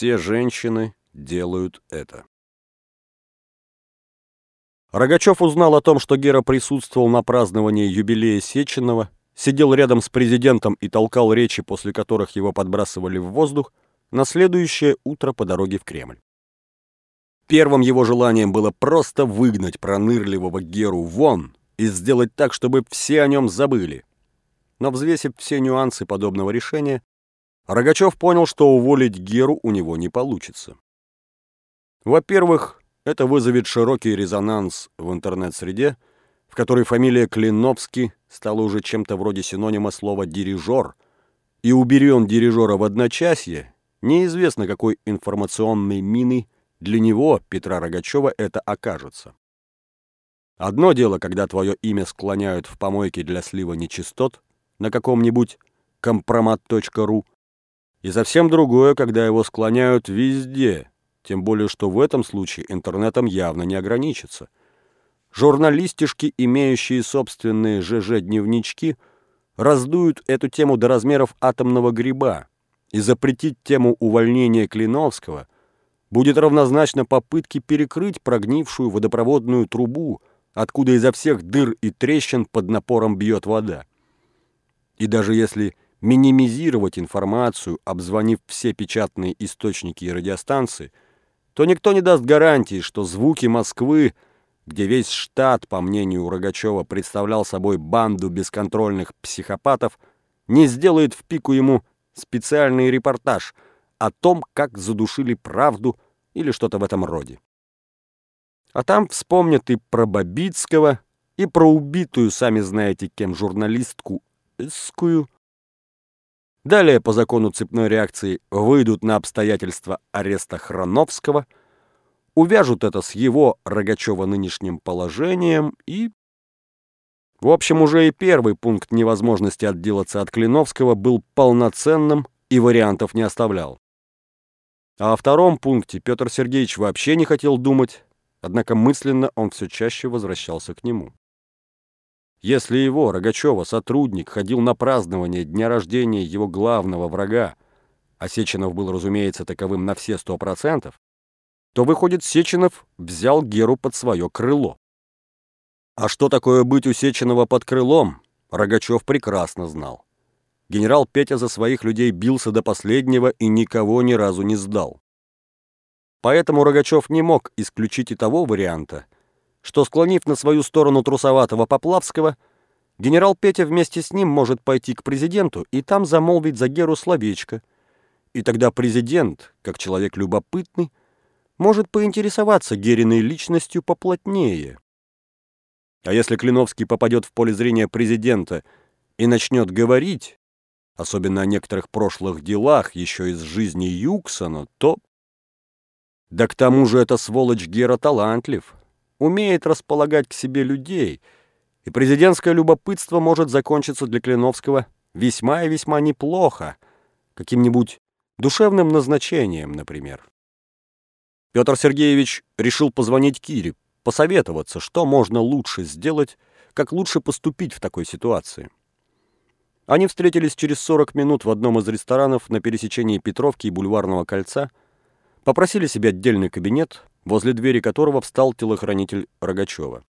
все женщины делают это. Рогачев узнал о том, что Гера присутствовал на праздновании юбилея Сеченова, сидел рядом с президентом и толкал речи, после которых его подбрасывали в воздух, на следующее утро по дороге в Кремль. Первым его желанием было просто выгнать пронырливого Геру вон и сделать так, чтобы все о нем забыли. Но взвесив все нюансы подобного решения, Рогачев понял, что уволить Геру у него не получится. Во-первых, это вызовет широкий резонанс в интернет-среде, в которой фамилия Клиновский стала уже чем-то вроде синонима слова «дирижер», и убери он дирижера в одночасье, неизвестно, какой информационной миной для него, Петра Рогачева, это окажется. Одно дело, когда твое имя склоняют в помойке для слива нечистот на каком-нибудь компромат.ру, и совсем другое, когда его склоняют везде, тем более, что в этом случае интернетом явно не ограничится. Журналистишки, имеющие собственные ЖЖ-дневнички, раздуют эту тему до размеров атомного гриба, и запретить тему увольнения Клиновского будет равнозначно попытке перекрыть прогнившую водопроводную трубу, откуда изо всех дыр и трещин под напором бьет вода. И даже если минимизировать информацию, обзвонив все печатные источники и радиостанции – то никто не даст гарантии, что звуки Москвы, где весь штат, по мнению Рогачева, представлял собой банду бесконтрольных психопатов, не сделает в пику ему специальный репортаж о том, как задушили правду или что-то в этом роде. А там вспомнят и про Бабицкого, и про убитую, сами знаете кем, журналистку Эскую, Далее, по закону цепной реакции, выйдут на обстоятельства ареста Храновского, увяжут это с его, Рогачева, нынешним положением и... В общем, уже и первый пункт невозможности отделаться от Клиновского был полноценным и вариантов не оставлял. А о втором пункте Петр Сергеевич вообще не хотел думать, однако мысленно он все чаще возвращался к нему. Если его, Рогачева, сотрудник, ходил на празднование дня рождения его главного врага, а Сеченов был, разумеется, таковым на все сто процентов, то, выходит, Сеченов взял Геру под свое крыло. А что такое быть у Сеченова под крылом, Рогачев прекрасно знал. Генерал Петя за своих людей бился до последнего и никого ни разу не сдал. Поэтому Рогачев не мог исключить и того варианта, что, склонив на свою сторону трусоватого Поплавского, генерал Петя вместе с ним может пойти к президенту и там замолвить за Геру словечко. И тогда президент, как человек любопытный, может поинтересоваться Гериной личностью поплотнее. А если Клиновский попадет в поле зрения президента и начнет говорить, особенно о некоторых прошлых делах еще из жизни Юксона, то... Да к тому же эта сволочь Гера талантлив, умеет располагать к себе людей, и президентское любопытство может закончиться для Клиновского весьма и весьма неплохо, каким-нибудь душевным назначением, например. Петр Сергеевич решил позвонить Кире, посоветоваться, что можно лучше сделать, как лучше поступить в такой ситуации. Они встретились через 40 минут в одном из ресторанов на пересечении Петровки и Бульварного кольца, попросили себе отдельный кабинет, возле двери которого встал телохранитель Рогачева.